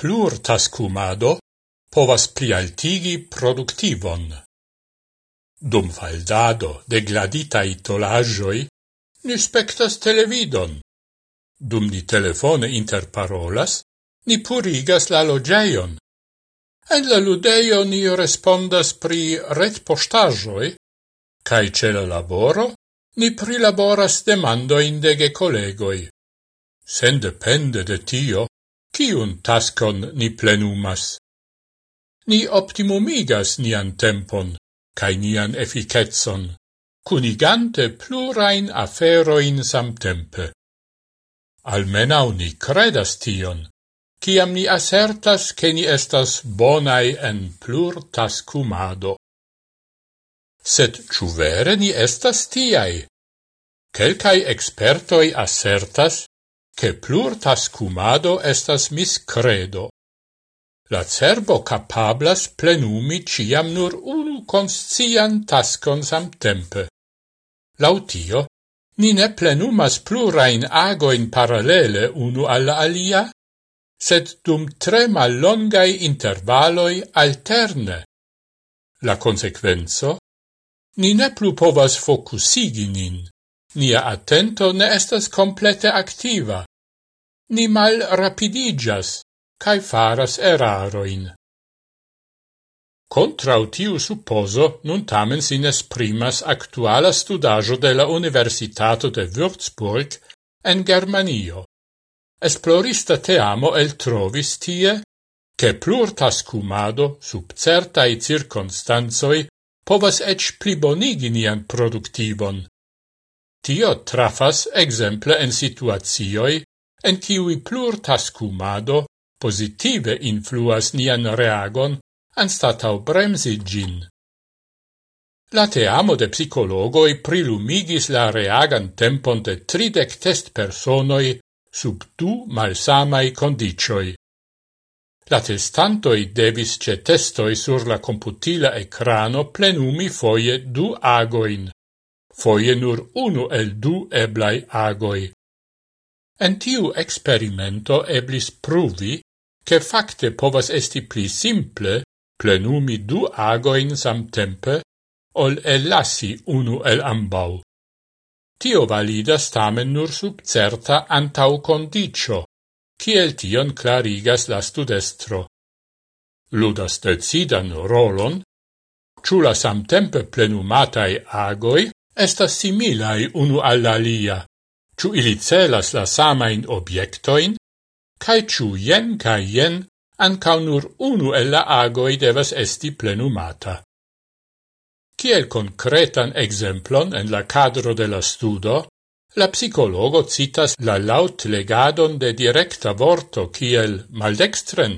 plurtascumado povas plialtigi productivon. Dum faldado de gladitai tolajoi ni spectas televidon. Dum ni telefone interparolas, ni purigas la logeion. En la ludeio ni respondas pri ret postajoi, cae ce la laboro ni prilaboras demandoin de collegoi. Sen depende de tio, Tiun tascon ni plenumas. Ni optimumigas nian tempon, cae nian efficetson, cunigante plurain aferoin samtempe. Almenau ni credas tion, ciam ni assertas che ni estas bonai en plur tascumado. Sed ciu vere ni estas tiai? Quelcae expertoi assertas che plur tascumado estas miscredo. La cerbo capablas plenumi ciam nur unu conscian tascon samtempe. Lautio, ni ne plenumas plurain agoin parallele unu alla alia, sed dum tre mallongai intervaloi alterne. La consequenzo? Ni ne plu povas focusigi nin. Nia attento ne estas complete activa ni mal rapidigas, cae faras eraroin. Contrau tiu supposo nun tamen sin esprimas actuala studajo de la Universitato de Würzburg en Germanio. Esplorista teamo el trovis tie che plurtascumado sub certai circonstanzoi povas ec plibonigi nian productivon. Tio trafas exemple en situazioi en kiui plur tascumado positive influas nian reagon anstatau bremsi gin. La teamo de psicologoi prilumigis la reagan tempon de tridec test personoi sub du malsamai condicioi. La testantoi devis ce testoi sur la computila ecrano plenumi foie du agoin, foie nur unu el du eblai agoi. En tiu experimento eblis pruvi che facte povas esti pli simple plenumi du agoin samtempe ol elassi unu el ambau. Tio validas tamen nur sub certa antau condicio, kiel tion clarigas la studestro. Ludas decidan rolon, ciula samtempe plenumatai agoi estas similai unu alla lia ciu ili celas la samain obiectoin, cae ciu jen cae jen ancau nur unu el la agoi devas esti plenumata. Ciel concretan exemplon en la cadro de la studo, la psicologo citas la laut legadon de directa vorto kiel maldextren,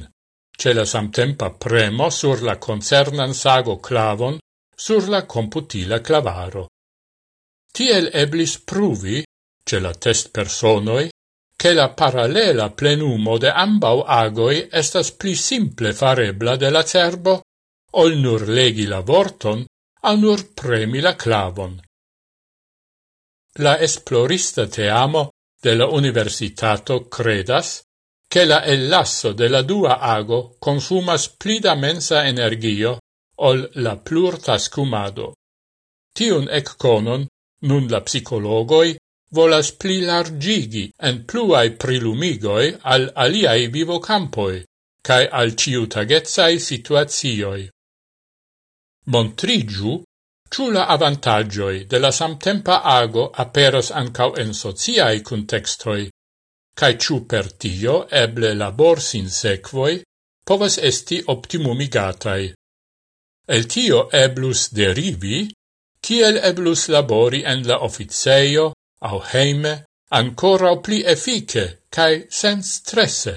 ce la samtempa premo sur la concernan sago clavon sur la computila clavaro. Tiel eblis pruvi ce la test personoi, che la parallela plenumo de ambau agoi estas pli simple farebla de la cerbo, ol nur legi la vorton, al nur premi la clavon. La esplorista teamo de la universitato credas che la ellasso de la dua ago consumas pli da mensa energio ol la plurtascumado. Tiun ecconon nun la psicologoi volas pli largigi en pluai prilumigoi al aliai vivocampoi, cae al ciutagezai situazioi. Montrigiu, ciù la avantagioi de la samtempa ago aperos ancau en sociai contextoi, cae ciù per tio eble labor sin sequoi povas esti optimumigatai. El tio eblus derivi, kiel eblus labori en la officeio, au heime ancora pli effice cae sen stresse.